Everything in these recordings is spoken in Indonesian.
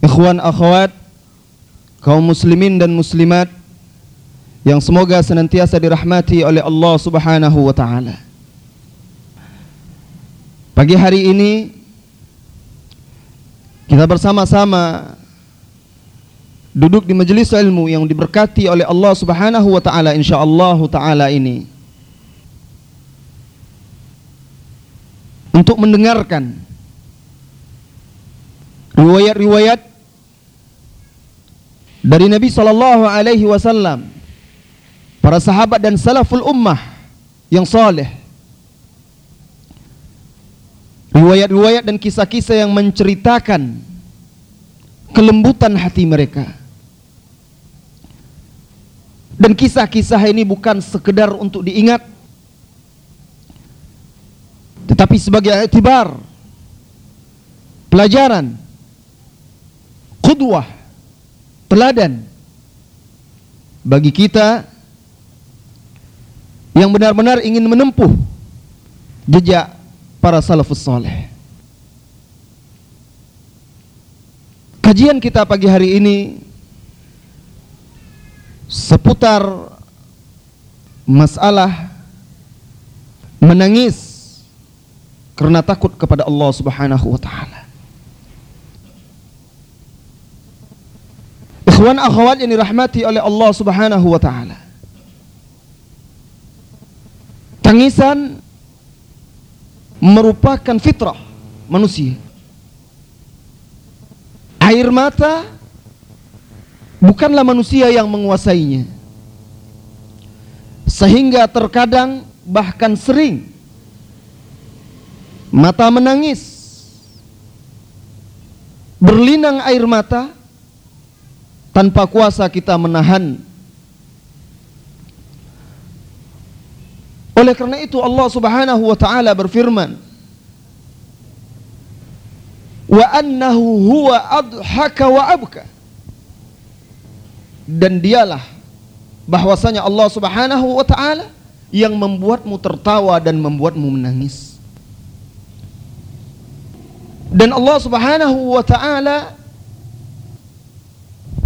Ikhwan akhwat kaum muslimin dan muslimat yang semoga senantiasa dirahmati oleh Allah Subhanahu wa taala. Pagi hari ini kita bersama-sama duduk di majelis ilmu yang diberkati oleh Allah Subhanahu wa taala insyaallah taala ini untuk mendengarkan riwayat-riwayat dari Nabi sallallahu alaihi wasallam para sahabat dan salaful ummah yang saleh riwayat-riwayat dan kisah-kisah yang menceritakan kelembutan hati mereka. Dan kisah-kisah ini bukan sekedar untuk diingat tetapi sebagai itibar pelajaran qudwah teladan bagi kita yang benar-benar ingin menempuh jejak para salafus saleh. Kajian kita pagi hari ini seputar masalah menangis karena takut kepada Allah Subhanahu wa taala. Ikhwan akhwat yang dirahmati oleh Allah Subhanahu wa taala. Tangisan merupakan fitrah manusia. Air mata bukanlah manusia yang menguasainya. Sehingga terkadang bahkan sering mata menangis. Berlinang air mata tanpa kuasa kita menahan. Oleh karena itu Allah Subhanahu wa taala berfirman, "Wa annahu huwa adhaka wa abka." Dan dialah bahwasanya Allah Subhanahu wa taala yang membuatmu tertawa dan membuatmu menangis. Dan Allah Subhanahu wa taala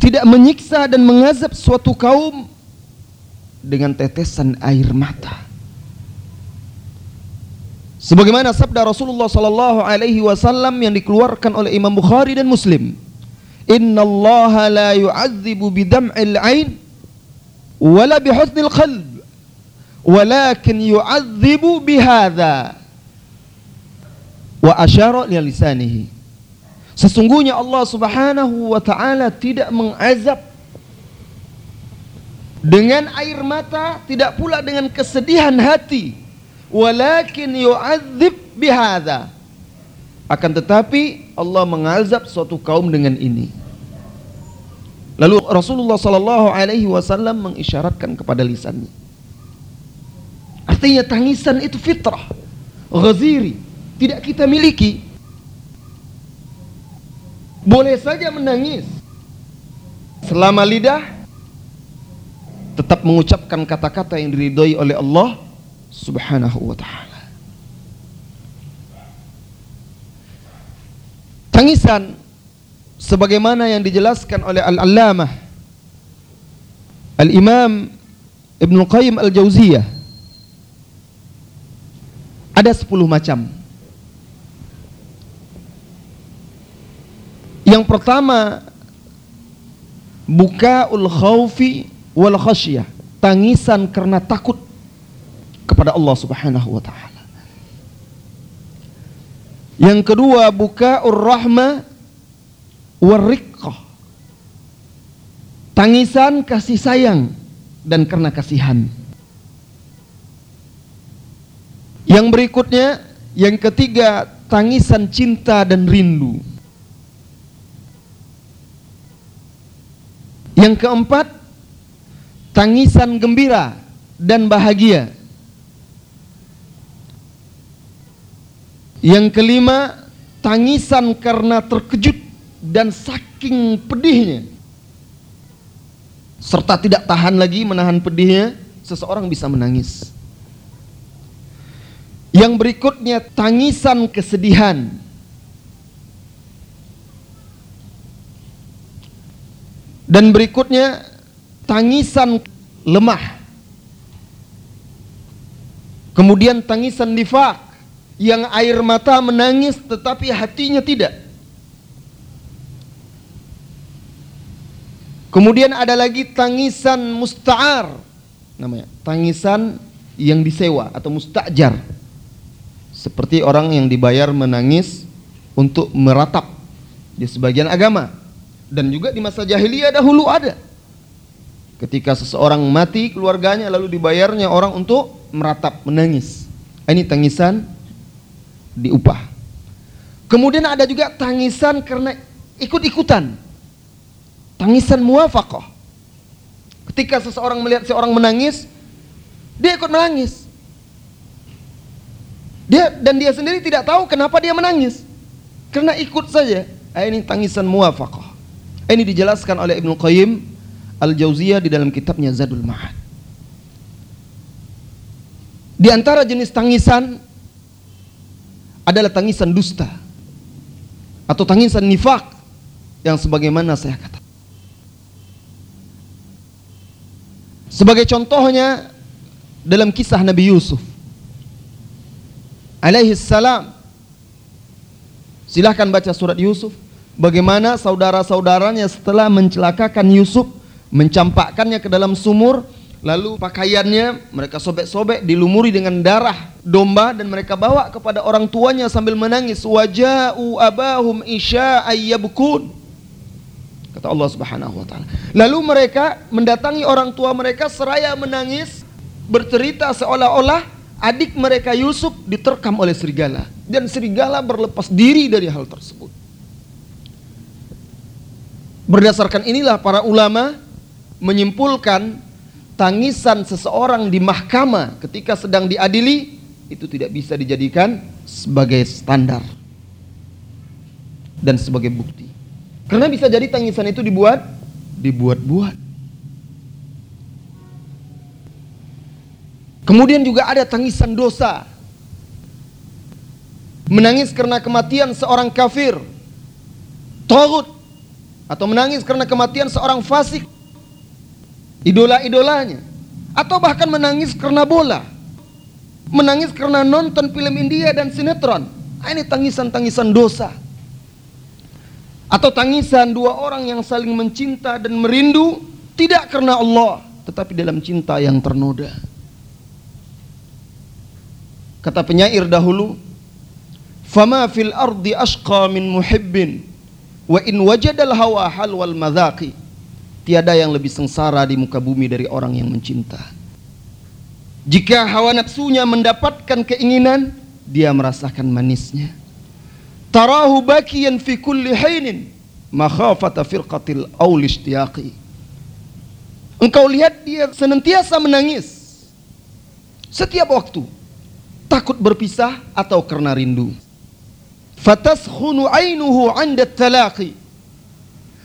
tidak menyiksa dan mengazab suatu kaum dengan tetesan air mata. Sebagaimana sabda Rasulullah sallallahu alaihi wasallam yang dikeluarkan oleh Imam Bukhari dan Muslim. Inna Allah la yu'adzibu bidam'il ain wala bihusnil qalb walakin yu'adzibu bihadza wa asyara li lisanihi Sesungguhnya Allah Subhanahu wa taala tidak mengazab dengan air mata, tidak pula dengan kesedihan hati. Walakin yu'adzib bihadza. Akan tetapi Allah mengazab suatu kaum dengan ini. Lalu Rasulullah sallallahu alaihi wasallam mengisyaratkan kepada lisannya. Artinya tangisan itu fitrah, ghaziri, tidak kita miliki boleh saja menangis selama lidah tetap mengucapkan kata-kata yang diridhoi oleh Allah Subhanahu wa taala. Tangisan sebagaimana yang dijelaskan oleh Al-Allamah Al-Imam Ibn Qayyim Al-Jauziyah ada 10 macam Yang pertama bukaul khaufi wal khasyah, tangisan karena takut kepada Allah Subhanahu wa taala. Yang kedua bukaur rahmah wariqqah. Tangisan kasih sayang dan karena kasihan. Yang berikutnya, yang ketiga, tangisan cinta dan rindu. Yang keempat, tangisan gembira dan bahagia. Yang kelima, tangisan karena terkejut dan saking pedihnya. Serta tidak tahan lagi menahan pedihnya, seseorang bisa menangis. Yang berikutnya tangisan kesedihan. Dan berikutnya tangisan lemah. Kemudian tangisan nifak yang air mata menangis tetapi hatinya tidak. Kemudian ada lagi tangisan musta'ar namanya, tangisan yang disewa atau mustajar. Seperti orang yang dibayar menangis untuk meratap di sebagian agama dan juga di masa jahiliyah dahulu ada. Ketika seseorang mati keluarganya lalu dibayarnya orang untuk meratap, menangis. Ini tangisan diupah. Kemudian ada juga tangisan karena ikut-ikutan. Tangisan muafakoh. Ketika seseorang melihat seorang menangis, dia ikut menangis. Dia dan dia sendiri tidak tahu kenapa dia menangis. Karena ikut saja. Ah, ini tangisan muafakoh. Ini dijelaskan oleh Ibnu Qayyim Al-Jauziyah di dalam kitabnya Zadul Ma'ad. Di antara jenis tangisan adalah tangisan dusta atau tangisan nifak yang sebagaimana saya katakan. Sebagai contohnya dalam kisah Nabi Yusuf alaihi salam. Silahkan baca surat Yusuf. Bagaimana saudara-saudaranya setelah mencelakakan Yusuf, mencampakkannya ke dalam sumur, lalu pakaiannya mereka sobek-sobek, dilumuri dengan darah domba dan mereka bawa kepada orang tuanya sambil menangis. Waja'u abahum isya ayyabkun. Kata Allah Subhanahu wa taala. Lalu mereka mendatangi orang tua mereka seraya menangis, bercerita seolah-olah adik mereka Yusuf diterkam oleh serigala dan serigala berlepas diri dari hal tersebut. Berdasarkan inilah para ulama menyimpulkan tangisan seseorang di mahkamah ketika sedang diadili itu tidak bisa dijadikan sebagai standar dan sebagai bukti. Karena bisa jadi tangisan itu dibuat dibuat-buat. Kemudian juga ada tangisan dosa. Menangis karena kematian seorang kafir. Tagut atau menangis karena kematian seorang fasik. Idola-idolanya atau bahkan menangis karena bola. Menangis karena nonton film India dan sinetron. Ah, ini tangisan-tangisan dosa atau tangisan dua orang yang saling mencinta dan merindu tidak karena Allah tetapi dalam cinta yang ternoda. Kata penyair dahulu, "Fama fil ardi ashqa min muhibbin wa in wajadal hawa halwal madhaqi." Tiada yang lebih sengsara di muka bumi dari orang yang mencinta. Jika hawa nafsunya mendapatkan keinginan, dia merasakan manisnya tarahu bakiyan fi kulli hainin makhafata firqatil aul ishtiyaqi engkau lihat dia senantiasa menangis setiap waktu takut berpisah atau karena rindu fataskhunu ainuhu 'inda talaqi.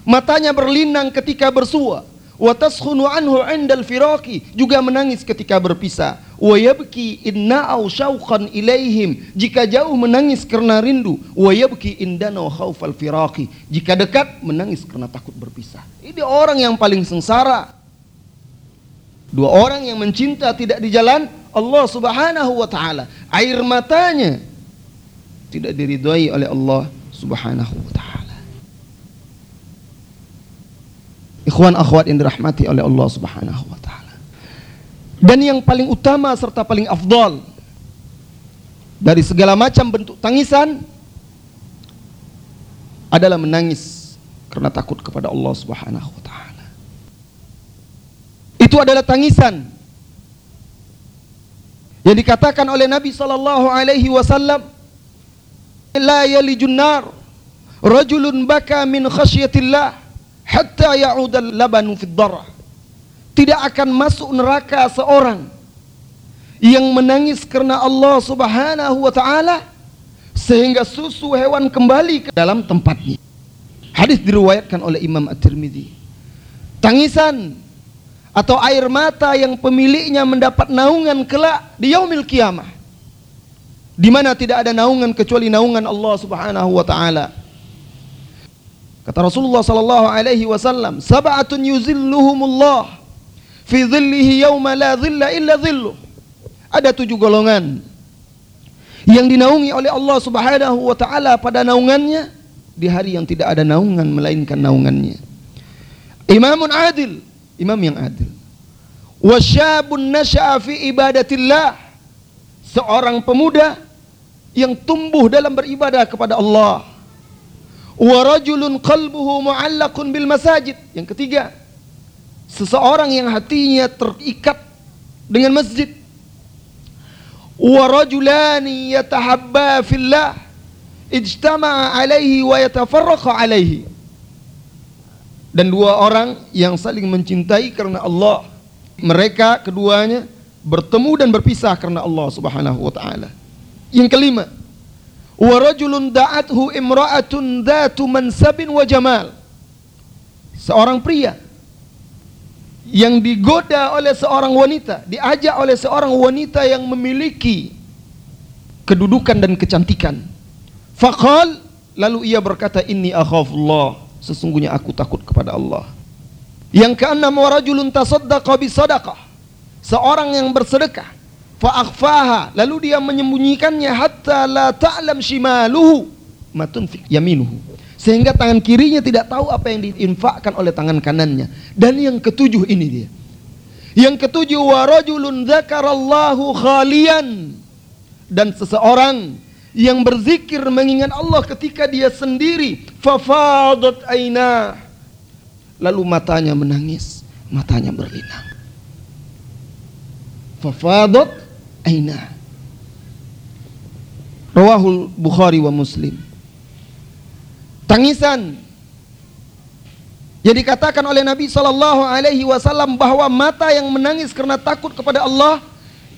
Matanya berlinang ketika bersua. Wa taskhunu anhu 'indal firaqi juga menangis ketika berpisah. Wa yabki inna'au syauqan ilaihim. Jika jauh menangis karena rindu wa yabki indana khaufal firaqi jika dekat menangis karena takut berpisah. Ini orang yang paling sengsara. Dua orang yang mencinta tidak di jalan Allah Subhanahu wa taala. Air matanya tidak diridhai oleh Allah Subhanahu wa taala Ikhwan akhwat yang dirahmati oleh Allah Subhanahu wa taala. Dan yang paling utama serta paling afdal dari segala macam bentuk tangisan adalah menangis karena takut kepada Allah Subhanahu wa taala. Itu adalah tangisan yang dikatakan oleh Nabi sallallahu alaihi wasallam la yalijun nar rajulun baka min khasyatillah hatta ya'udal labanu fid darah. Tidak akan masuk neraka seorang yang menangis karena Allah Subhanahu wa taala sehingga susu hewan kembali ke dalam tempatnya. Hadis diriwayatkan oleh Imam At-Tirmidzi. Tangisan atau air mata yang pemiliknya mendapat naungan kelak di yaumil kiamah. Di mana tidak ada naungan kecuali naungan Allah Subhanahu wa taala. Kata Rasulullah sallallahu alaihi wasallam, "Sab'atun yuzilluhumullah fi dhillihi yawma la dhilla illa dhilluh." Ada tujuh golongan yang dinaungi oleh Allah Subhanahu wa taala pada naungannya di hari yang tidak ada naungan melainkan naungannya. Imamun adil, imam yang adil. Wasyabun nasya'a fi ibadatillah. Seorang pemuda yang tumbuh dalam beribadah kepada Allah. Wa rajulun qalbuhu mu'allaqun bil masajid. Yang ketiga, seseorang yang hatinya terikat dengan masjid wa rajulani yatahabba fillah ijtama'a alaihi wa yatafarraqa alaihi dan dua orang yang saling mencintai karena Allah mereka keduanya bertemu dan berpisah karena Allah Subhanahu wa taala yang kelima wa rajulun da'athu imra'atun dhatu mansabin wa jamal seorang pria yang digoda oleh seorang wanita, diajak oleh seorang wanita yang memiliki kedudukan dan kecantikan. Faqal lalu ia berkata inni akhafullah, sesungguhnya aku takut kepada Allah. Yang keenam warajulun tasaddaqa bi sadaqah. Seorang yang bersedekah fa akhfaha lalu dia menyembunyikannya hatta la ta'lam shimaluhu. Ma tunfik yaminuhu. Sehingga tangan kirinya tidak tahu apa yang diinfakkan oleh tangan kanannya. Dan yang ketujuh ini dia. Yang ketujuh warajulun dzakarallahu khalian. Dan seseorang yang berzikir mengingat Allah ketika dia sendiri fafadat aina. Lalu matanya menangis matanya berlinang. Fafadat aina? Rawahul bukhari wa muslim. Tangisan yang dikatakan oleh Nabi Shallallahu Alaihi Wasallam bahwa mata yang menangis karena takut kepada Allah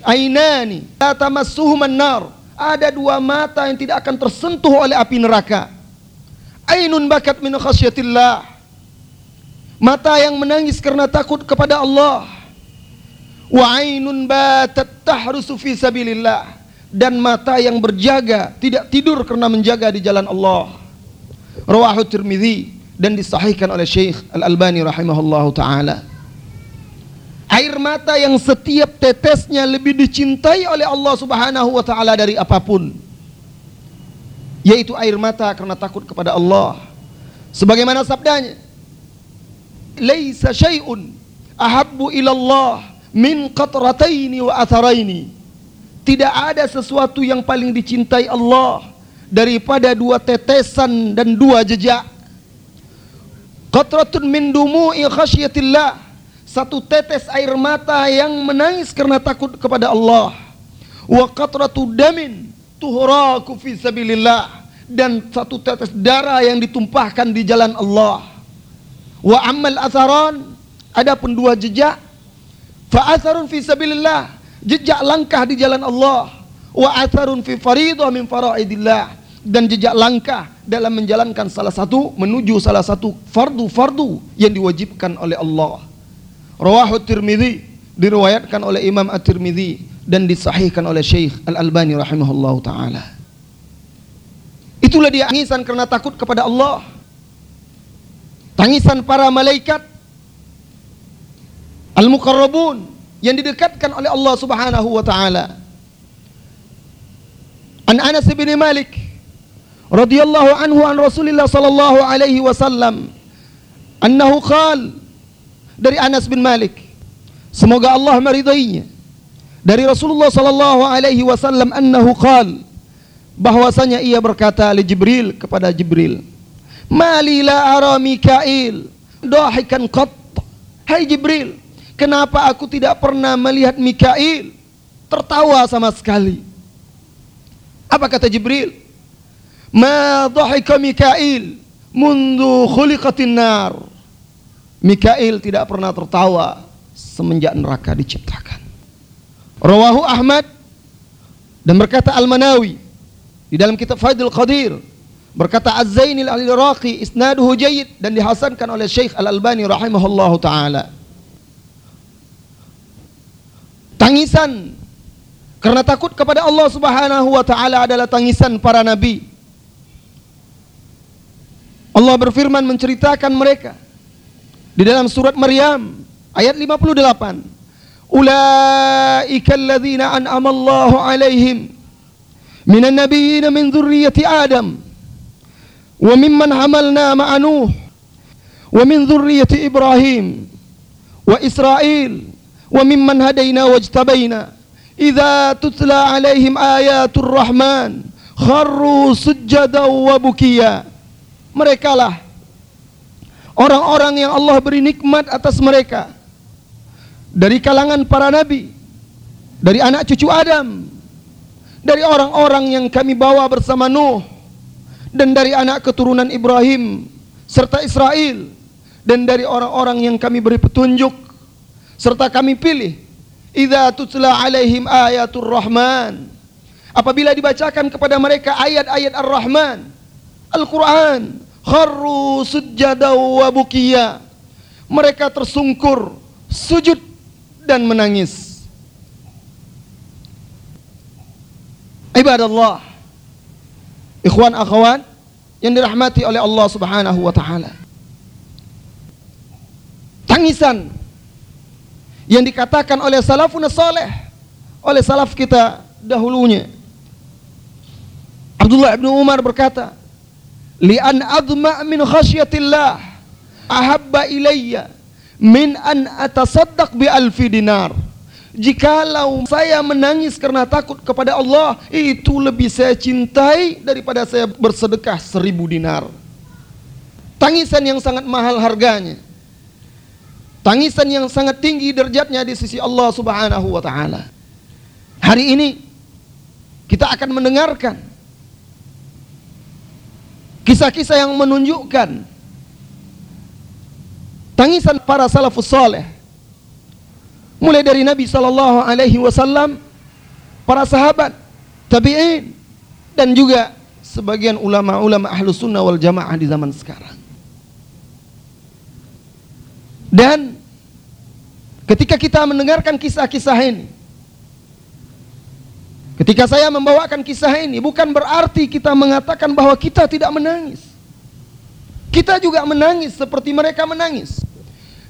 ainani tamassuhum nar. Ada dua mata yang tidak akan tersentuh oleh api neraka. Ainun bakat min khasyatillah. Mata yang menangis karena takut kepada Allah wa ainun batat tahrusu fi sabilillah dan mata yang berjaga tidak tidur karena menjaga di jalan Allah Rawahu Tirmidzi dan disahihkan oleh Syekh Al-Albani rahimahullahu taala. Air mata yang setiap tetesnya lebih dicintai oleh Allah Subhanahu wa taala dari apa pun. Yaitu air mata karena takut kepada Allah. Sebagaimana sabdanya, "Laisa syai'un ahabbu ila Allah min qatrataini wa atharaini." Tidak ada sesuatu yang paling dicintai Allah daripada dua tetesan dan dua jejak. Qatratun min dumu'i khasyatillah. Satu tetes air mata yang menangis karena takut kepada Allah. Wa qatratu damin tuhraku fi sabilillah. Dan satu tetes darah yang ditumpahkan di jalan Allah. Wa amal atharan. Adapun dua jejak. Fa atharun fi sabilillah. Jejak langkah di jalan Allah. Wa atharun fi faridah min faraidillah dan jejak langkah dalam menjalankan salah satu menuju salah satu fardu-fardu yang diwajibkan oleh Allah. Rawahu Tirmidzi diriwayatkan oleh Imam At-Tirmidzi dan disahihkan oleh Syekh Al-Albani rahimahullahu taala. Itulah dia tangisan karena takut kepada Allah. Tangisan para malaikat al-muqarrabun yang didekatkan oleh Allah Subhanahu wa taala. An Anas bin Malik radhiyallahu anhu an Rasulillah sallallahu alaihi wasallam annahu qal dari Anas bin Malik semoga Allah meridainya dari Rasulullah sallallahu alaihi wasallam annahu qal bahwasanya ia berkata li Jibril kepada Jibril mali la ara Mikail dahikan qat hai Jibril kenapa aku tidak pernah melihat Mikail tertawa sama sekali apa kata Jibril Ma dhahika Mikail mundu khuliqatin nar. Mikail tidak pernah tertawa semenjak neraka diciptakan. Rawahu Ahmad dan berkata Al-Manawi di dalam kitab Faidul Qadir berkata Az-Zainil Al-Iraqi isnaduhu jayyid dan dihasankan oleh Syekh Al-Albani rahimahullahu taala. Tangisan. Karena takut kepada Allah Subhanahu wa taala adalah tangisan para nabi. Allah berfirman menceritakan mereka di dalam surat Maryam ayat 58. Ulaika alladzina an'ama Allahu alaihim minan nabiyyin min dzurriyyati Adam wa mimman hamalna ma'a Nuh wa min dzurriyyati Ibrahim wa Israil mimman hadaina wajtabaina. Idza tutla alaihim ayatul rahman kharru sujada wa mereka lah orang-orang yang Allah beri nikmat atas mereka. Dari kalangan para nabi dari anak cucu Adam dari orang-orang yang kami bawa bersama Nuh dan dari anak keturunan Ibrahim serta Israel dan dari orang-orang yang kami beri petunjuk serta kami pilih idza tutla alaihim ayatul rahman. Apabila dibacakan kepada mereka ayat-ayat ar-rahman Al-Quran kharru sujada wa bukiya. Mereka tersungkur sujud dan menangis. Ibadallah ikhwan akhwat yang dirahmati oleh Allah Subhanahu wa taala. Tangisan yang dikatakan oleh salafun saleh oleh salaf kita dahulunya. Abdullah bin Umar berkata li'an adma min khasyatillah ahabba ilayya min an atasaddaq bi alfi dinar. Jikalau saya menangis karena takut kepada Allah Itu lebih saya cintai daripada saya bersedekah seribu dinar. Tangisan yang sangat mahal harganya Tangisan yang sangat tinggi derajatnya di sisi Allah subhanahu wa ta'ala Hari ini kita akan mendengarkan Kisah-kisah yang menunjukkan tangisan para salafus saleh. Mulai dari Nabi sallallahu alaihi wasallam, para sahabat, tabi'in dan juga sebagian ulama-ulama ahlus sunnah wal jamaah di zaman sekarang. Dan ketika kita mendengarkan kisah-kisah ini, Ketika saya membawakan kisah ini bukan berarti kita mengatakan bahwa kita tidak menangis. Kita juga menangis seperti mereka menangis.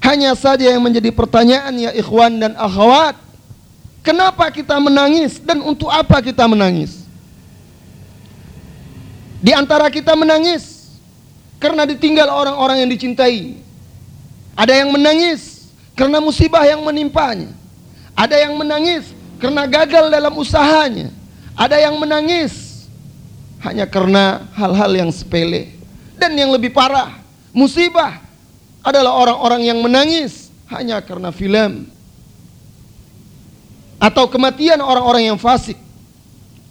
Hanya saja yang menjadi pertanyaan ya ikhwan dan akhwat, kenapa kita menangis dan untuk apa kita menangis? Di antara kita menangis karena ditinggal orang-orang yang dicintai. Ada yang menangis karena musibah yang menimpanya. Ada yang menangis karena gagal dalam usahanya. Ada yang menangis hanya karena hal-hal yang sepele. Dan yang lebih parah, musibah adalah orang-orang yang menangis hanya karena film. Atau kematian orang-orang yang fasik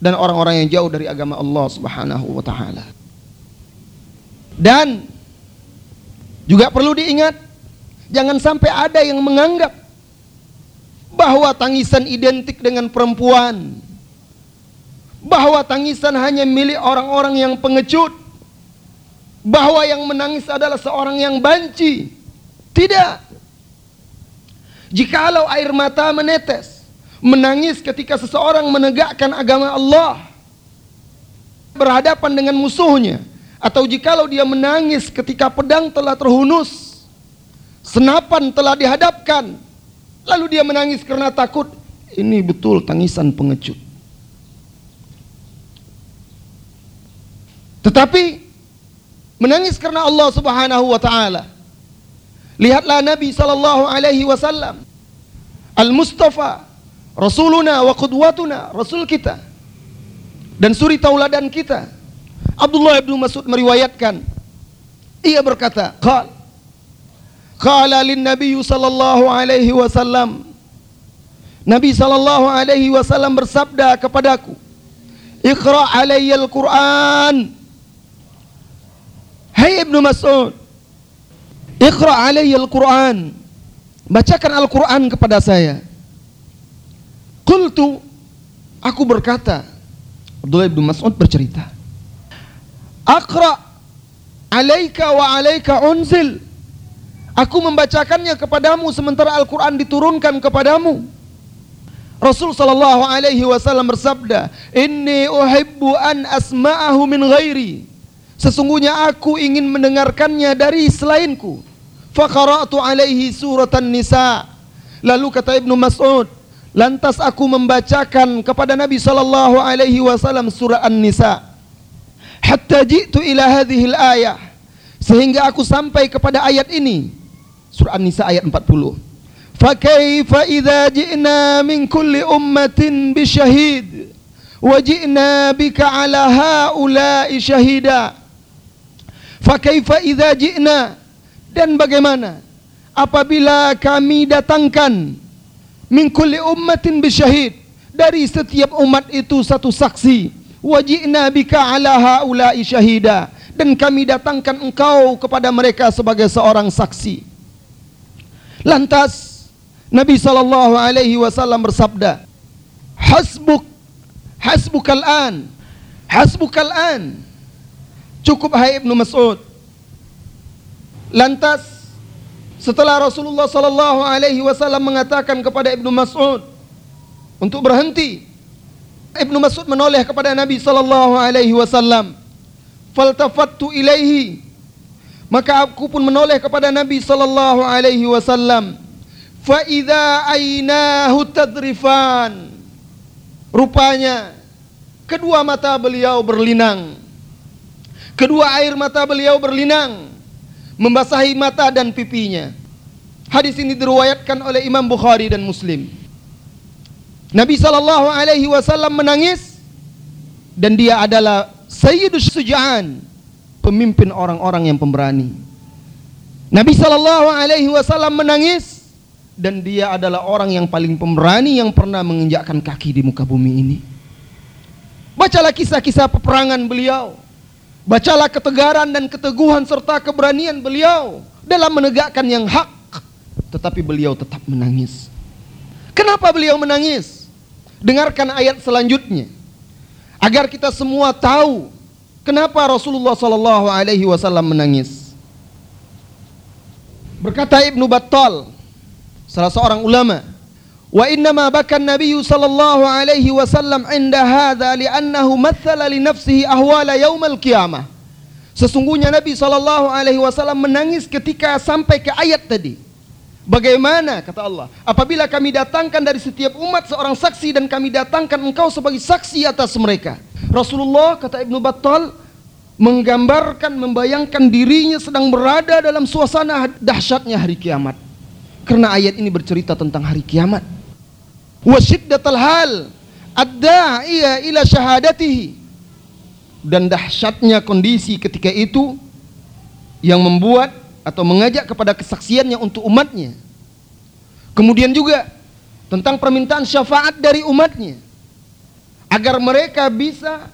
dan orang-orang yang jauh dari agama Allah Subhanahu wa taala. Dan juga perlu diingat jangan sampai ada yang menganggap bahwa tangisan identik dengan perempuan, bahwa tangisan hanya milik orang-orang yang pengecut, bahwa yang menangis adalah seorang yang banci. Tidak. Jikalau air mata menetes, menangis ketika seseorang menegakkan agama Allah, berhadapan dengan musuhnya, atau jikalau dia menangis ketika pedang telah terhunus, senapan telah dihadapkan, Lalu dia menangis karena takut. Ini betul tangisan pengecut. Tetapi menangis karena Allah Subhanahu wa taala. Lihatlah Nabi sallallahu alaihi wasallam Al-Mustafa Rasuluna wa qudwatuna Rasul kita dan suri tauladan kita Abdullah bin Mas'ud meriwayatkan ia berkata qala Qala lin Nabi sallallahu alaihi wasallam Nabi sallallahu alaihi wasallam bersabda kepadaku Iqra alayya al-Quran. Hai Ibnu Mas'ud Iqra alayya al-Quran. Bacakan Al-Quran kepada saya. Qultu Aku berkata Abdullah bin Mas'ud bercerita Aqra Alaika wa alaika unzil Aku membacakannya kepadamu sementara Al-Quran diturunkan kepadamu. Rasul sallallahu alaihi wasallam bersabda, "Inni uhibbu an asma'ahu min ghairi." Sesungguhnya aku ingin mendengarkannya dari selainku. Faqara'tu alaihi suratan nisa. Lalu kata Ibnu Mas'ud, lantas aku membacakan kepada Nabi sallallahu alaihi wasallam surah An-Nisa. Hatta jitu ila hadhihi ayah Sehingga aku sampai kepada ayat ini. Surah An-Nisa ayat 40. Fa kaifa idza ji'na min kulli ummatin bi syahid wa ji'na bika ala haula'i syahida. Fa kaifa idza ji'na dan bagaimana apabila kami datangkan min kulli ummatin bisyahid dari setiap umat itu satu saksi wajibna bika ala haula'i syahida dan kami datangkan engkau kepada mereka sebagai seorang saksi lantas Nabi sallallahu alaihi wasallam bersabda hasbuk hasbukal an hasbukal an cukup hai Ibnu Mas'ud Lantas setelah Rasulullah sallallahu alaihi wasallam mengatakan kepada Ibnu Mas'ud untuk berhenti, Ibnu Mas'ud menoleh kepada Nabi sallallahu alaihi wasallam. Faltafattu ilaihi. Maka aku pun menoleh kepada Nabi sallallahu alaihi wasallam. Fa idza ainahu tadrifan. Rupanya kedua mata beliau berlinang. Kedua air mata beliau berlinang membasahi mata dan pipinya. Hadis ini diriwayatkan oleh Imam Bukhari dan Muslim. Nabi sallallahu alaihi wasallam menangis dan dia adalah Sayyidus Suja'an, pemimpin orang-orang yang pemberani. Nabi sallallahu alaihi wasallam menangis dan dia adalah orang yang paling pemberani yang pernah menginjakkan kaki di muka bumi ini. Bacalah kisah-kisah peperangan beliau. Bacalah ketegaran dan keteguhan serta keberanian beliau dalam menegakkan yang hak. Tetapi beliau tetap menangis. Kenapa beliau menangis? Dengarkan ayat selanjutnya. Agar kita semua tahu kenapa Rasulullah sallallahu alaihi wasallam menangis. Berkata Ibnu Battal, salah seorang ulama, Wa innama baka Nabi sallallahu alaihi wasallam inda hadza li'annahu mathala li nafsihi ahwala yaumal qiyamah. Sesungguhnya Nabi sallallahu alaihi wasallam menangis ketika sampai ke ayat tadi. Bagaimana kata Allah, apabila kami datangkan dari setiap umat seorang saksi dan kami datangkan engkau sebagai saksi atas mereka. Rasulullah kata Ibnu Battal menggambarkan membayangkan dirinya sedang berada dalam suasana dahsyatnya hari kiamat. Karena ayat ini bercerita tentang hari kiamat wa syiddatal hal ad-da'iya ila syahadatihi dan dahsyatnya kondisi ketika itu yang membuat atau mengajak kepada kesaksiannya untuk umatnya. Kemudian juga tentang permintaan syafaat dari umatnya agar mereka bisa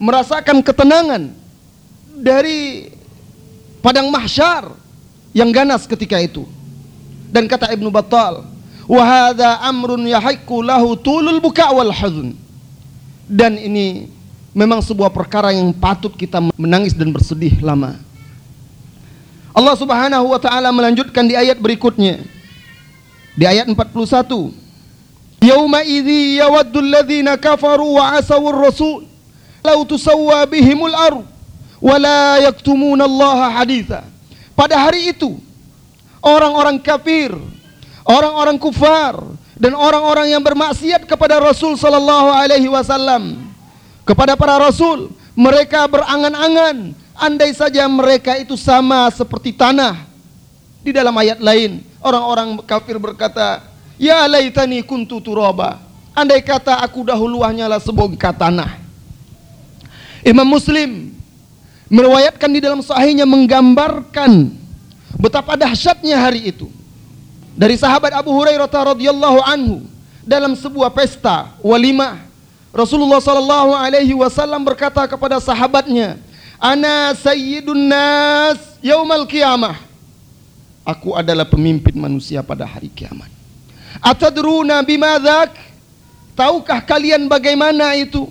merasakan ketenangan dari padang mahsyar yang ganas ketika itu. Dan kata Ibnu Battal, Wahada amrun yahiku lahu tulul buka wal hazun. Dan ini memang sebuah perkara yang patut kita menangis dan bersedih lama. Allah Subhanahu wa taala melanjutkan di ayat berikutnya. Di ayat 41. Yauma idzi yawaddu alladhina kafaru wa asawur rasul law tusawwa bihimul ard wa la Allah haditha. Pada hari itu orang-orang kafir orang-orang kufar dan orang-orang yang bermaksiat kepada Rasul sallallahu alaihi wasallam. Kepada para rasul, mereka berangan-angan andai saja mereka itu sama seperti tanah. Di dalam ayat lain, orang-orang kafir berkata, "Ya laitani kuntu turaba." Andai kata aku dahulu hanyalah sebongkah tanah. Imam Muslim meriwayatkan di dalam sahihnya menggambarkan betapa dahsyatnya hari itu dari sahabat Abu Hurairah radhiyallahu anhu dalam sebuah pesta walimah Rasulullah sallallahu alaihi wasallam berkata kepada sahabatnya ana sayyidun nas yaumal qiyamah aku adalah pemimpin manusia pada hari kiamat atadruna bimadzak? Tahukah kalian bagaimana itu?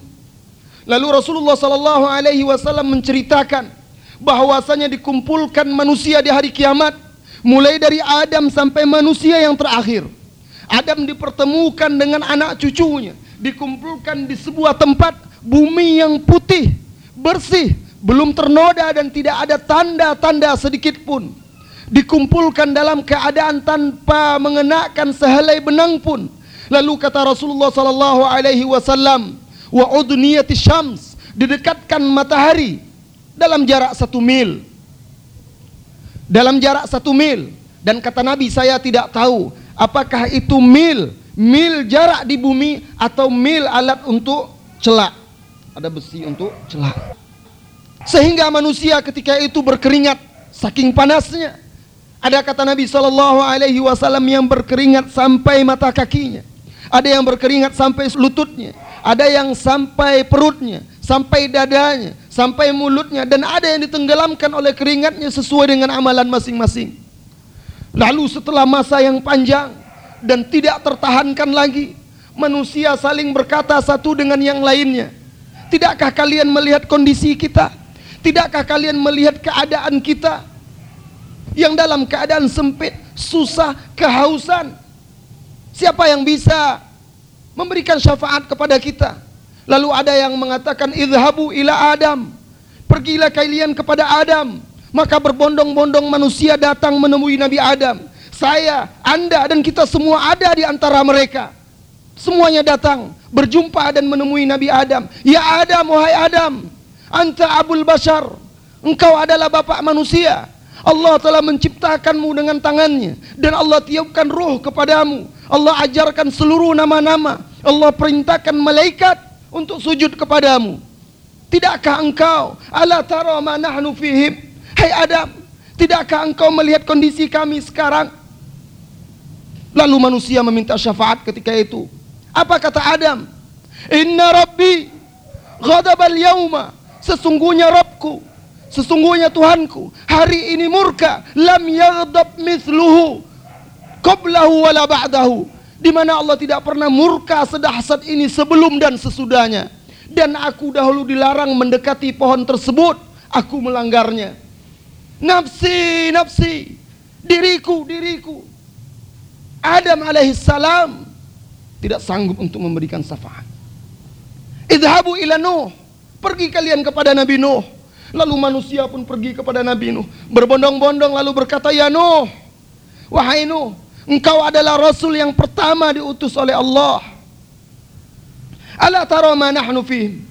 Lalu Rasulullah sallallahu alaihi wasallam menceritakan bahwasanya dikumpulkan manusia di hari kiamat mulai dari Adam sampai manusia yang terakhir. Adam dipertemukan dengan anak cucunya, dikumpulkan di sebuah tempat bumi yang putih, bersih, belum ternoda dan tidak ada tanda-tanda sedikit pun dikumpulkan dalam keadaan tanpa mengenakan sehelai benang pun. Lalu kata Rasulullah sallallahu alaihi wasallam wa udniyati syams didekatkan matahari dalam jarak satu mil. Dalam jarak satu mil. Dan kata Nabi saya tidak tahu apakah itu mil mil jarak di bumi atau mil alat untuk celak. Ada besi untuk celak. Sehingga manusia ketika itu berkeringat saking panasnya. Ada kata Nabi Shallallahu Alaihi Wasallam yang berkeringat sampai mata kakinya. Ada yang berkeringat sampai lututnya. Ada yang sampai perutnya, sampai dadanya, sampai mulutnya, dan ada yang ditenggelamkan oleh keringatnya sesuai dengan amalan masing-masing. Lalu setelah masa yang panjang dan tidak tertahankan lagi, manusia saling berkata satu dengan yang lainnya. Tidakkah kalian melihat kondisi kita? Tidakkah kalian melihat keadaan kita yang dalam keadaan sempit, susah, kehausan? Siapa yang bisa memberikan syafaat kepada kita? Lalu ada yang mengatakan idhabu ila Adam. Pergilah kalian kepada Adam. Maka berbondong-bondong manusia datang menemui Nabi Adam. Saya, Anda dan kita semua ada di antara mereka. Semuanya datang berjumpa dan menemui Nabi Adam. Ya Adam, wahai Adam, Anta abul bashar. Engkau adalah bapak manusia. Allah telah menciptakanmu dengan tangannya dan Allah tiupkan ruh kepadamu. Allah ajarkan seluruh nama-nama. Allah perintahkan malaikat untuk sujud kepadamu. Tidakkah engkau ala tara ma nahnu fihim? Hai Adam, tidakkah engkau melihat kondisi kami sekarang? Lalu manusia meminta syafaat ketika itu. Apa kata Adam? Inna rabbi ghadabal yauma Sesungguhnya Rabbku, sesungguhnya Tuhanku, hari ini murka, lam yaghdab mithluhu qablahu wala ba'dahu. Di mana Allah tidak pernah murka sedahsyat ini sebelum dan sesudahnya. Dan aku dahulu dilarang mendekati pohon tersebut, aku melanggarnya. Nafsi, nafsi, diriku, diriku. Adam alaihissalam tidak sanggup untuk memberikan syafaat. Idhabu ila Nuh Pergi kalian kepada Nabi Nuh. Lalu manusia pun pergi kepada Nabi Nuh. Berbondong-bondong lalu berkata, Ya Nuh, wahai Nuh, engkau adalah Rasul yang pertama diutus oleh Allah. Ala tara ma nahnu fih.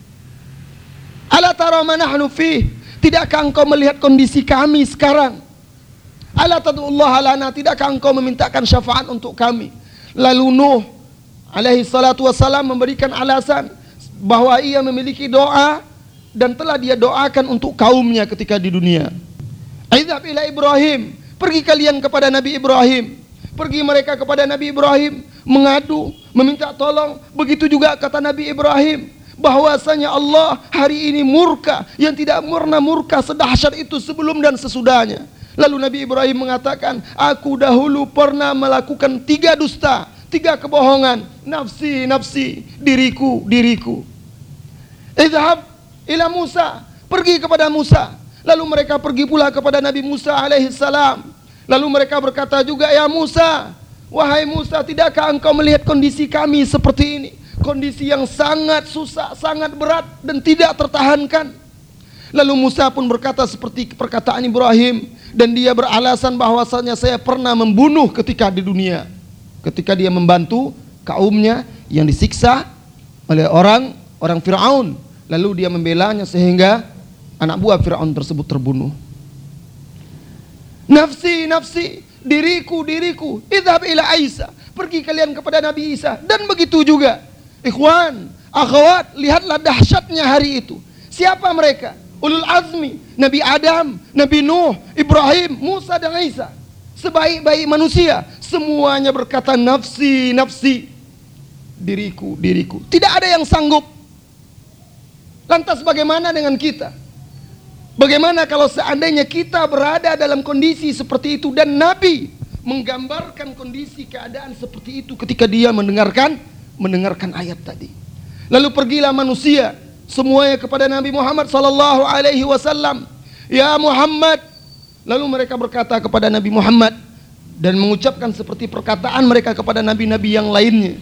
Ala tara ma nahnu fih. Tidakkah engkau melihat kondisi kami sekarang? Ala tadullah lana. Tidakkah engkau memintakan syafaat untuk kami? Lalu Nuh alaihi salatu wassalam memberikan alasan bahwa ia memiliki doa dan telah dia doakan untuk kaumnya ketika di dunia. Aizab ila Ibrahim, pergi kalian kepada Nabi Ibrahim. Pergi mereka kepada Nabi Ibrahim mengadu, meminta tolong. Begitu juga kata Nabi Ibrahim bahwasanya Allah hari ini murka yang tidak pernah murka sedahsyat itu sebelum dan sesudahnya. Lalu Nabi Ibrahim mengatakan, aku dahulu pernah melakukan tiga dusta tiga kebohongan nafsi nafsi diriku diriku idhab ila Musa. Pergi kepada Musa. Lalu mereka pergi pula kepada Nabi Musa alaihi salam. Lalu mereka berkata juga ya Musa wahai Musa tidakkah engkau melihat kondisi kami seperti ini? Kondisi yang sangat susah sangat berat dan tidak tertahankan. Lalu Musa pun berkata seperti perkataan Ibrahim dan dia beralasan bahwasanya saya pernah membunuh ketika di dunia. Ketika dia membantu kaumnya yang disiksa oleh orang orang Firaun lalu dia membelanya sehingga anak buah Firaun tersebut terbunuh. Nafsi nafsi diriku diriku idhab ila Isa. Pergi kalian kepada Nabi Isa. Dan begitu juga ikhwan akhwat lihatlah dahsyatnya hari itu. Siapa mereka? Ulul azmi Nabi Adam Nabi Nuh Ibrahim Musa dan Isa. Sebaik-baik manusia semuanya berkata nafsi nafsi. Diriku diriku. Tidak ada yang sanggup lantas bagaimana dengan kita? Bagaimana kalau seandainya kita berada dalam kondisi seperti itu dan nabi menggambarkan kondisi keadaan seperti itu ketika dia mendengarkan mendengarkan ayat tadi? Lalu pergilah manusia semuanya kepada Nabi Muhammad sallallahu alaihi wasallam. Ya Muhammad. Lalu mereka berkata kepada Nabi Muhammad dan mengucapkan seperti perkataan mereka kepada nabi-nabi yang lainnya.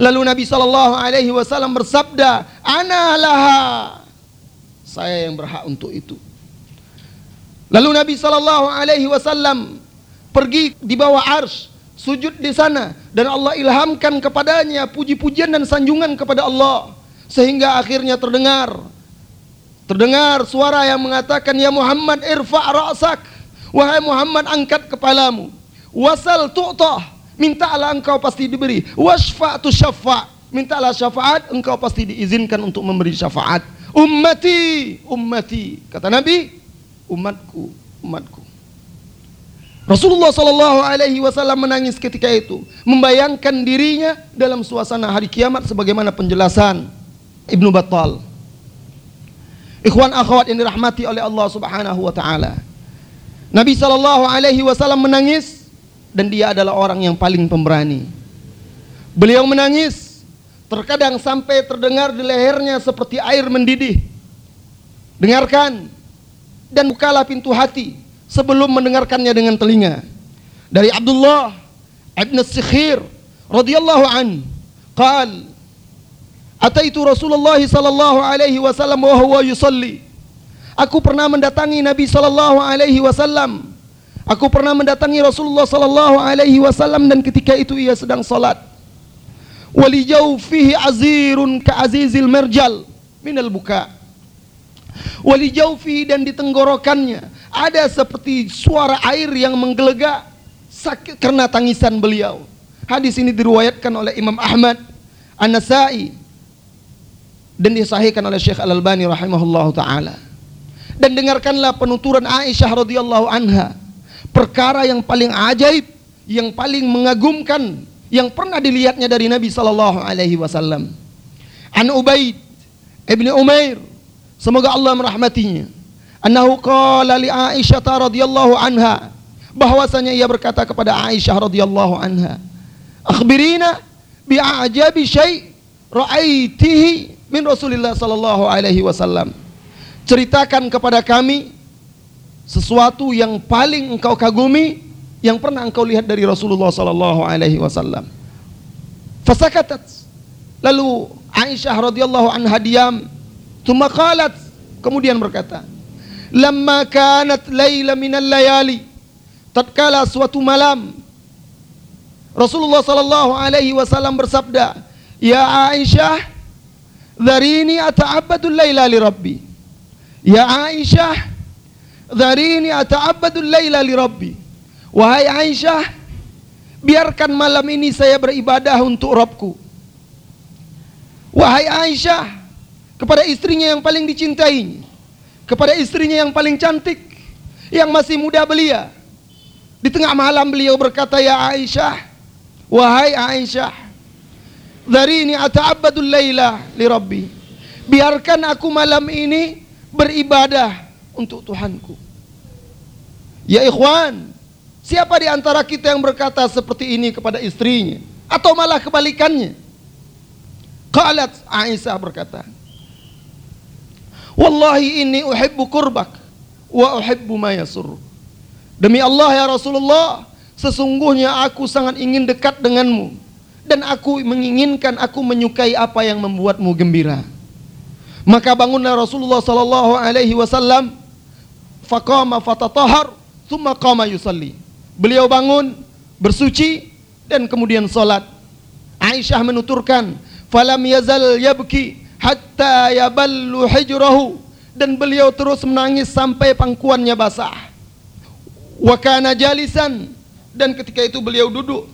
Lalu Nabi Shallallahu Alaihi Wasallam bersabda, "Ana laha." saya yang berhak untuk itu. Lalu Nabi sallallahu alaihi wasallam pergi di bawah ars, sujud di sana dan Allah ilhamkan kepadanya puji-pujian dan sanjungan kepada Allah sehingga akhirnya terdengar terdengar suara yang mengatakan ya Muhammad irfa' ra'sak wahai Muhammad angkat kepalamu wasal tu'tah mintalah engkau pasti diberi wasfa'tu syafa' mintalah syafaat engkau pasti diizinkan untuk memberi syafaat ummati ummati kata Nabi umatku, umatku. Rasulullah Shallallahu Alaihi Wasallam menangis ketika itu, membayangkan dirinya dalam suasana hari kiamat sebagaimana penjelasan Ibnu Battal. Ikhwan akhwat yang dirahmati oleh Allah Subhanahu Wa Taala. Nabi Shallallahu Alaihi Wasallam menangis dan dia adalah orang yang paling pemberani. Beliau menangis, terkadang sampai terdengar di lehernya seperti air mendidih. Dengarkan, dan bukalah pintu hati sebelum mendengarkannya dengan telinga. Dari Abdullah ibn Sikhir radhiyallahu an qal Ataitu Rasulullah sallallahu alaihi wasallam wa huwa yusalli. Aku pernah mendatangi Nabi sallallahu alaihi wasallam. Aku pernah mendatangi Rasulullah sallallahu alaihi wasallam dan ketika itu ia sedang salat. Walijau fihi azirun ka azizil merjal minal buka wali jaufi dan di tenggorokannya ada seperti suara air yang menggelegak sakit karena tangisan beliau. Hadis ini diriwayatkan oleh Imam Ahmad, An-Nasai dan disahihkan oleh Syekh Al-Albani rahimahullahu taala. Dan dengarkanlah penuturan Aisyah radhiyallahu anha, perkara yang paling ajaib, yang paling mengagumkan yang pernah dilihatnya dari Nabi sallallahu alaihi wasallam. An Ubaid ibni Umair Semoga Allah merahmatinya. Annahu qala li Aisyah radhiyallahu anha bahwasanya ia berkata kepada Aisyah radhiyallahu anha, "Akhbirina bi ajabi syai' ra'aitihi min Rasulillah sallallahu alaihi wasallam." Ceritakan kepada kami sesuatu yang paling engkau kagumi yang pernah engkau lihat dari Rasulullah sallallahu alaihi wasallam. Fasakatat. Lalu Aisyah radhiyallahu anha diam Tuma qalat kemudian berkata, "Lamma kanat laila minal layali." Tatkala suatu malam Rasulullah sallallahu alaihi wasallam bersabda, "Ya Aisyah, dharini ata'abbadu laila li rabbi." Ya Aisyah, dharini ata'abbadu laila li rabbi. Wahai Aisyah, biarkan malam ini saya beribadah untuk Rabbku. Wahai Aisyah, kepada istrinya yang paling dicintai, kepada istrinya yang paling cantik, yang masih muda belia. Di tengah malam beliau berkata, "Ya Aisyah, wahai Aisyah, dari ini ata'abbadul laila li Rabbi. Biarkan aku malam ini beribadah untuk Tuhanku." Ya ikhwan, siapa di antara kita yang berkata seperti ini kepada istrinya atau malah kebalikannya? Qalat Aisyah berkata, Wallahi ini uhibbu kurbak wa uhibbu ma yasur. Demi Allah ya Rasulullah, sesungguhnya aku sangat ingin dekat denganmu dan aku menginginkan aku menyukai apa yang membuatmu gembira. Maka bangunlah Rasulullah sallallahu alaihi wasallam faqama fatatahhar thumma qama yusalli. Beliau bangun, bersuci dan kemudian salat. Aisyah menuturkan, falam yazal yabki hatta yaballu hijrahu dan beliau terus menangis sampai pangkuannya basah. Wa kana jalisan dan ketika itu beliau duduk.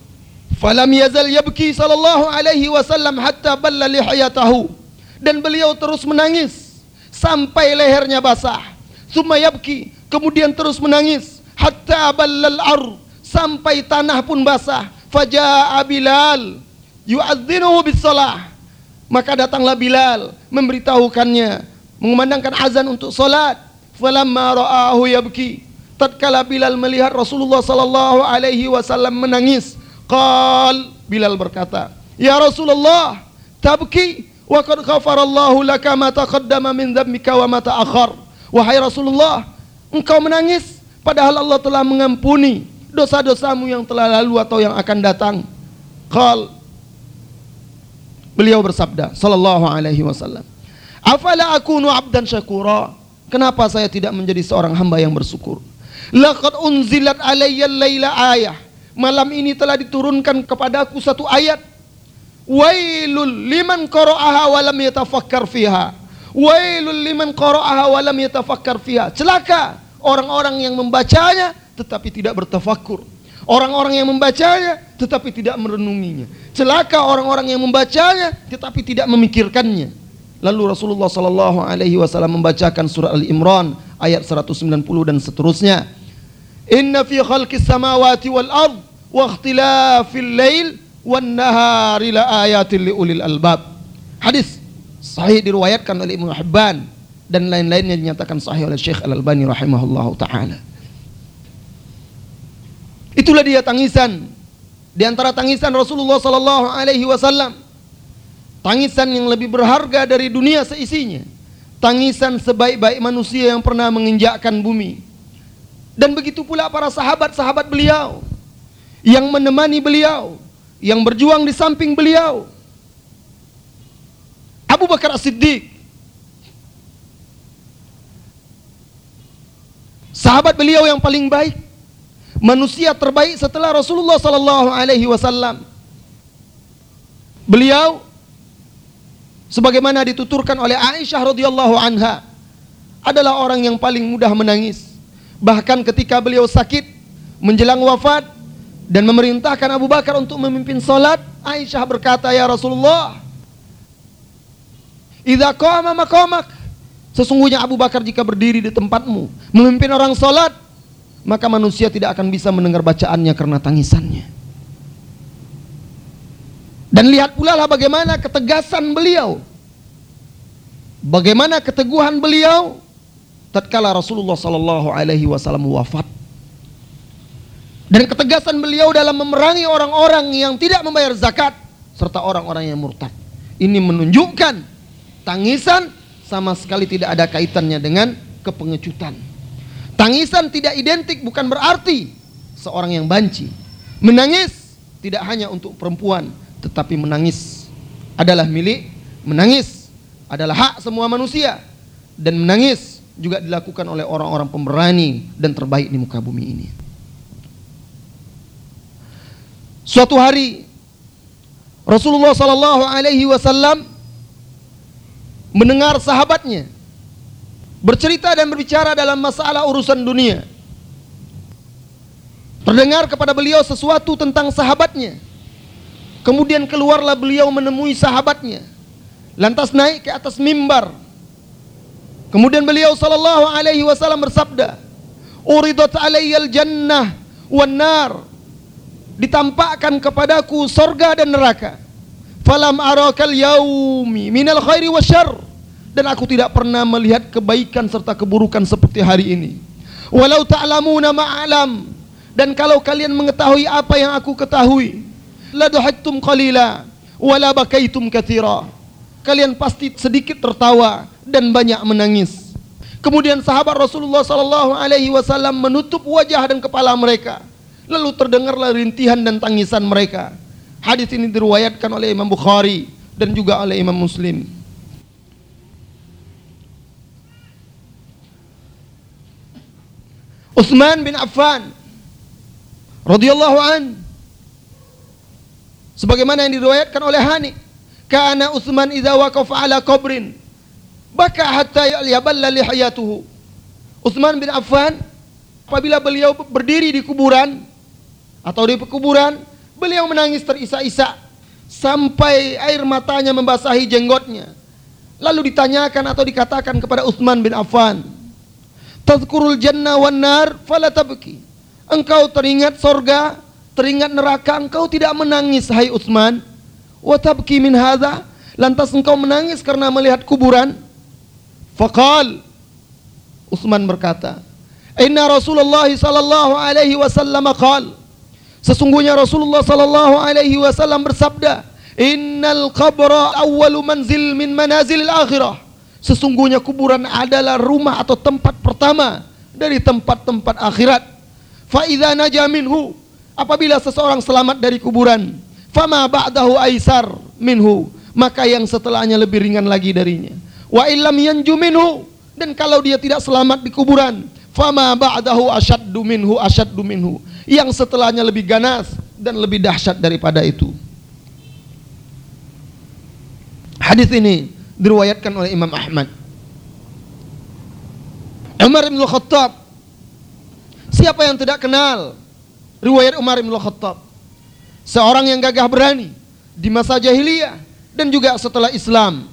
Falam yazal yabki sallallahu alaihi wasallam hatta balla lihiyatahu dan beliau terus menangis sampai lehernya basah. Summa yabki kemudian terus menangis hatta ballal ar sampai tanah pun basah. Faja'a Bilal yu'adzinuhu bis salah maka datanglah Bilal memberitahukannya, mengumandangkan azan untuk solat. Falamma ra'ahu yabki. Tatkala Bilal melihat Rasulullah sallallahu alaihi wasallam menangis, qal Bilal berkata, "Ya Rasulullah, tabki wa qad ghafarallahu laka ma taqaddama min dzambika wa ma ta'akhkhar." Wahai Rasulullah, engkau menangis padahal Allah telah mengampuni dosa-dosamu yang telah lalu atau yang akan datang. Qal Beliau bersabda sallallahu alaihi wasallam, Afala akunu abdan syakura? Kenapa saya tidak menjadi seorang hamba yang bersyukur? Laqad unzilat alayya laila ayah. Malam ini telah diturunkan kepadaku satu ayat. Wailul liman qara'aha wa lam yatafakkar fiha. Wailul liman qara'aha wa lam yatafakkar fiha. Celaka orang-orang yang membacanya tetapi tidak bertafakkur. Orang-orang yang membacanya tetapi tidak merenunginya. Celaka orang-orang yang membacanya tetapi tidak memikirkannya. Lalu Rasulullah sallallahu alaihi wasallam membacakan surah Al-Imran ayat 190 dan seterusnya. Inna fi khalqis samawati wal ard wa ikhtilafil lail wan nahari la ayatin li ulil albab. Hadis sahih diriwayatkan oleh Ibnu Hibban dan lain-lainnya dinyatakan sahih oleh Syekh Al-Albani rahimahullahu taala. Itulah dia tangisan di antara tangisan Rasulullah sallallahu alaihi wasallam. Tangisan yang lebih berharga dari dunia seisinya. Tangisan sebaik-baik manusia yang pernah menginjakkan bumi. Dan begitu pula para sahabat-sahabat beliau yang menemani beliau, yang berjuang di samping beliau. Abu Bakar As-Siddiq Sahabat beliau yang paling baik manusia terbaik setelah Rasulullah sallallahu alaihi wasallam. Beliau sebagaimana dituturkan oleh Aisyah radhiyallahu anha adalah orang yang paling mudah menangis. Bahkan ketika beliau sakit menjelang wafat dan memerintahkan Abu Bakar untuk memimpin salat, Aisyah berkata, "Ya Rasulullah, idza qama maqamak" Sesungguhnya Abu Bakar jika berdiri di tempatmu memimpin orang salat, maka manusia tidak akan bisa mendengar bacaannya karena tangisannya. Dan lihat pula lah bagaimana ketegasan beliau. Bagaimana keteguhan beliau tatkala Rasulullah sallallahu alaihi wasallam wafat. Dan ketegasan beliau dalam memerangi orang-orang yang tidak membayar zakat serta orang-orang yang murtad. Ini menunjukkan tangisan sama sekali tidak ada kaitannya dengan kepengecutan. Tangisan tidak identik bukan berarti seorang yang banci. Menangis tidak hanya untuk perempuan, tetapi menangis adalah milik, menangis adalah hak semua manusia dan menangis juga dilakukan oleh orang-orang pemberani dan terbaik di muka bumi ini. Suatu hari Rasulullah sallallahu alaihi wasallam mendengar sahabatnya bercerita dan berbicara dalam masalah urusan dunia. Terdengar kepada beliau sesuatu tentang sahabatnya. Kemudian keluarlah beliau menemui sahabatnya. Lantas naik ke atas mimbar. Kemudian beliau sallallahu alaihi wasallam bersabda, "Uridat alayyal jannah wan nar." Ditampakkan kepadaku sorga dan neraka. Falam arakal yaumi minal khairi wasyarr dan aku tidak pernah melihat kebaikan serta keburukan seperti hari ini. Walau ta'lamuna ma'alam dan kalau kalian mengetahui apa yang aku ketahui, la dhahaktum qalila wala bakaitum. Kalian pasti sedikit tertawa dan banyak menangis. Kemudian sahabat Rasulullah sallallahu alaihi wasallam menutup wajah dan kepala mereka. Lalu terdengarlah rintihan dan tangisan mereka. Hadis ini diriwayatkan oleh Imam Bukhari dan juga oleh Imam Muslim. Utsman bin Affan radhiyallahu an. Sebagaimana yang diriwayatkan oleh Hani. Kana Utsman idza waqafa ala qabrin baka hatta yaballa lihayatuhu Utsman bin Affan apabila beliau berdiri di kuburan atau di kuburan beliau menangis terisak-isak sampai air matanya membasahi jenggotnya lalu ditanyakan atau dikatakan kepada Utsman bin Affan tadhkurul jannah wan nar fala tabki. Engkau teringat sorga, teringat neraka, engkau tidak menangis hai Utsman. Wa tabki min hadza? Lantas engkau menangis karena melihat kuburan? Faqal Utsman berkata, "Inna Rasulullah sallallahu alaihi wasallam qal" Sesungguhnya Rasulullah sallallahu alaihi wasallam bersabda, "Innal qabra awwalu manzil min manazilil akhirah." Sesungguhnya kuburan adalah rumah atau tempat pertama dari tempat-tempat akhirat. Fa'idha naja minhu. Apabila seseorang selamat dari kuburan. Fama ba'dahu aisar minhu. Maka yang setelahnya lebih ringan lagi darinya. Wa illam yanju minhu dan kalau dia tidak selamat di kuburan, fama ba'dahu asyaddu minhu asyaddu minhu. Yang setelahnya lebih ganas dan lebih dahsyat daripada itu. Hadis ini diriwayatkan oleh Imam Ahmad. Umar bin Khattab Siapa yang tidak kenal riwayat Umar bin Khattab? Seorang yang gagah berani di masa jahiliyah dan juga setelah Islam.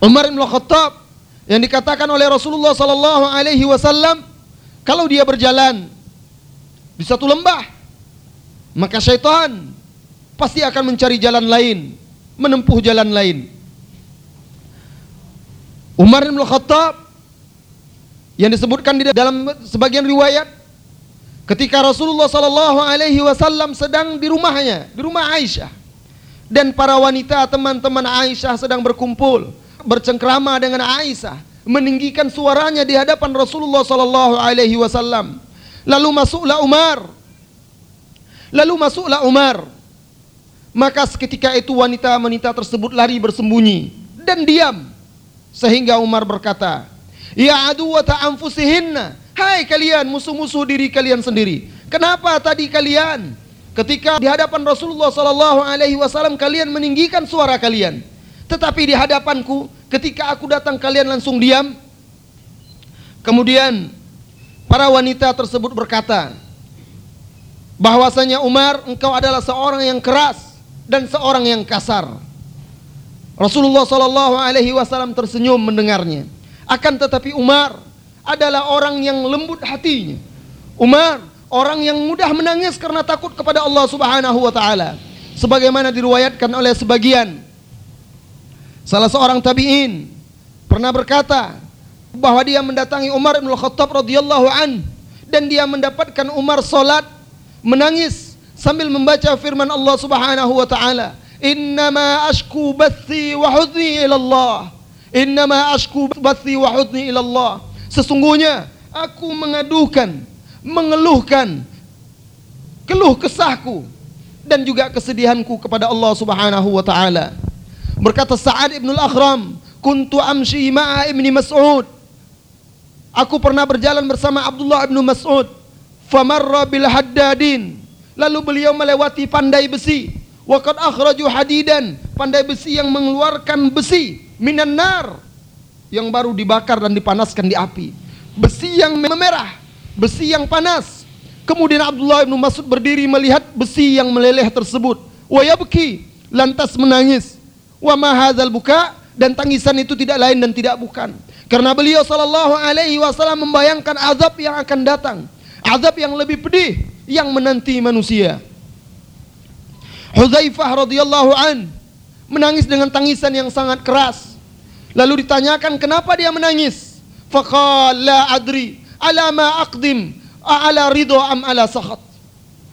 Umar bin Khattab yang dikatakan oleh Rasulullah sallallahu alaihi wasallam kalau dia berjalan di satu lembah maka syaitan pasti akan mencari jalan lain, menempuh jalan lain. Umar bin Khattab yang disebutkan di dalam sebagian riwayat ketika Rasulullah sallallahu alaihi wasallam sedang di rumahnya, di rumah Aisyah dan para wanita teman-teman Aisyah sedang berkumpul bercengkrama dengan Aisyah meninggikan suaranya di hadapan Rasulullah sallallahu alaihi wasallam. Lalu masuklah Umar. Lalu masuklah Umar. Maka seketika itu wanita-wanita tersebut lari bersembunyi dan diam sehingga Umar berkata, "Ya aduwata anfusihinna." Hai kalian musuh-musuh diri kalian sendiri. Kenapa tadi kalian ketika di hadapan Rasulullah sallallahu alaihi wasallam kalian meninggikan suara kalian? Tetapi di hadapanku ketika aku datang kalian langsung diam? Kemudian para wanita tersebut berkata bahwasanya Umar engkau adalah seorang yang keras dan seorang yang kasar. Rasulullah Shallallahu Alaihi Wasallam tersenyum mendengarnya. Akan tetapi Umar adalah orang yang lembut hatinya. Umar orang yang mudah menangis karena takut kepada Allah Subhanahu Wa Taala. Sebagaimana diriwayatkan oleh sebagian salah seorang tabiin pernah berkata bahwa dia mendatangi Umar bin Khattab radhiyallahu an dan dia mendapatkan Umar salat menangis sambil membaca firman Allah Subhanahu wa taala Innama ashku bathi wa hudni ilallah. Innama ashku bathi wa hudni ilallah. Sesungguhnya aku mengadukan, mengeluhkan keluh kesahku dan juga kesedihanku kepada Allah Subhanahu wa taala. Berkata Sa'ad ibn al-Akhram, "Kuntu amshi ma'a ibni Mas'ud." Aku pernah berjalan bersama Abdullah ibn Mas'ud. Famarra bil haddadin. Lalu beliau melewati pandai besi. Waqad akhraju hadidan, pandai besi yang mengeluarkan besi minan nar yang baru dibakar dan dipanaskan di api. Besi yang memerah, besi yang panas. Kemudian Abdullah bin Mas'ud berdiri melihat besi yang meleleh tersebut. Wa yabki, lantas menangis. Wa buka dan tangisan itu tidak lain dan tidak bukan. Karena beliau sallallahu alaihi wasallam membayangkan azab yang akan datang. Azab yang lebih pedih yang menanti manusia. Hudzaifah radhiyallahu an menangis dengan tangisan yang sangat keras. Lalu ditanyakan kenapa dia menangis? Faqala la adri ala ma aqdim ala ridho am ala sakhat.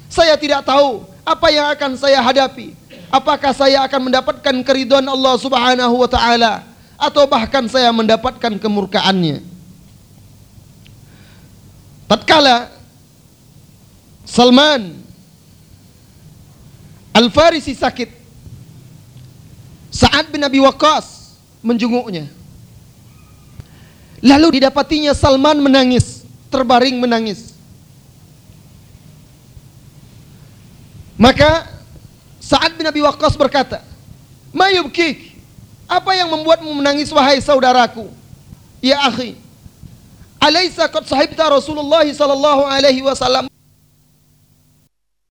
Saya tidak tahu apa yang akan saya hadapi. Apakah saya akan mendapatkan keridhaan Allah Subhanahu wa taala atau bahkan saya mendapatkan kemurkaannya. Tatkala Salman Al-Farisi sakit. Sa'ad bin Abi Waqqas menjenguknya. Lalu didapatinya Salman menangis, terbaring menangis. Maka Sa'ad bin Abi Waqqas berkata, "Mayubkik, apa yang membuatmu menangis wahai saudaraku?" Ya akhi, alaisa qad sahibta Rasulullah sallallahu alaihi wasallam